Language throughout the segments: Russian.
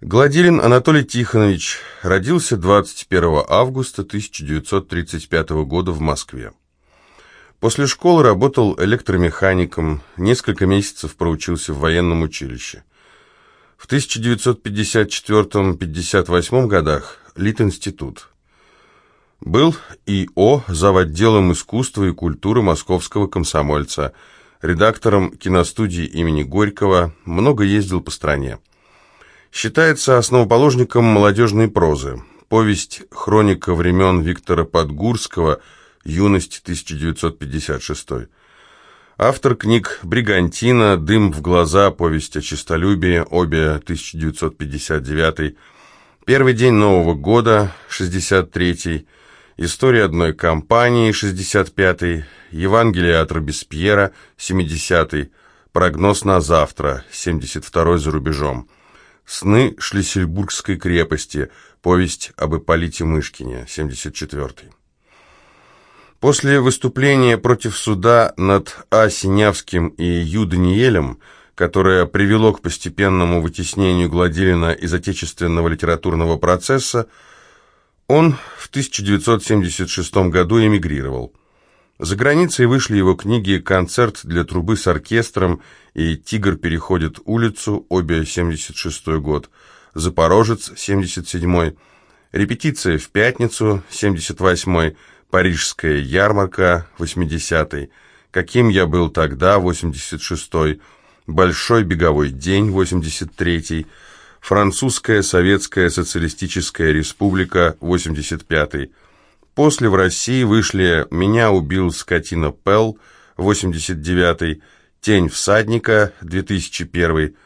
Гладилин Анатолий Тихонович родился 21 августа 1935 года в Москве. После школы работал электромехаником, несколько месяцев проучился в военном училище. В 1954-58 годах Литинститут. Был ИО зав. отделом искусства и культуры московского комсомольца, редактором киностудии имени Горького, много ездил по стране. Считается основоположником молодежной прозы. Повесть «Хроника времен Виктора Подгурского. Юность 1956». Автор книг «Бригантина», «Дым в глаза», «Повесть о честолюбии», обе 1959, «Первый день Нового года», 63 «История одной компании», 65 «Евангелие от Робеспьера», 70 «Прогноз на завтра», 72 за рубежом. «Сны Шлиссельбургской крепости», повесть об Ипполите Мышкине, 74 После выступления против суда над А. Синявским и Ю. Даниэлем, которое привело к постепенному вытеснению Гладилина из отечественного литературного процесса, он в 1976 году эмигрировал. За границей вышли его книги «Концерт для трубы с оркестром» и «Тигр переходит улицу», обе 76 год, «Запорожец», 77 «Репетиция в пятницу», 78 «Парижская ярмарка», 80 «Каким я был тогда», 86 «Большой беговой день», 83 «Французская Советская Социалистическая Республика», 85 После в России вышли «Меня убил скотина Пелл», 89-й, «Тень всадника», 2001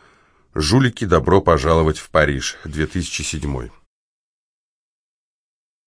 «Жулики, добро пожаловать в Париж», 2007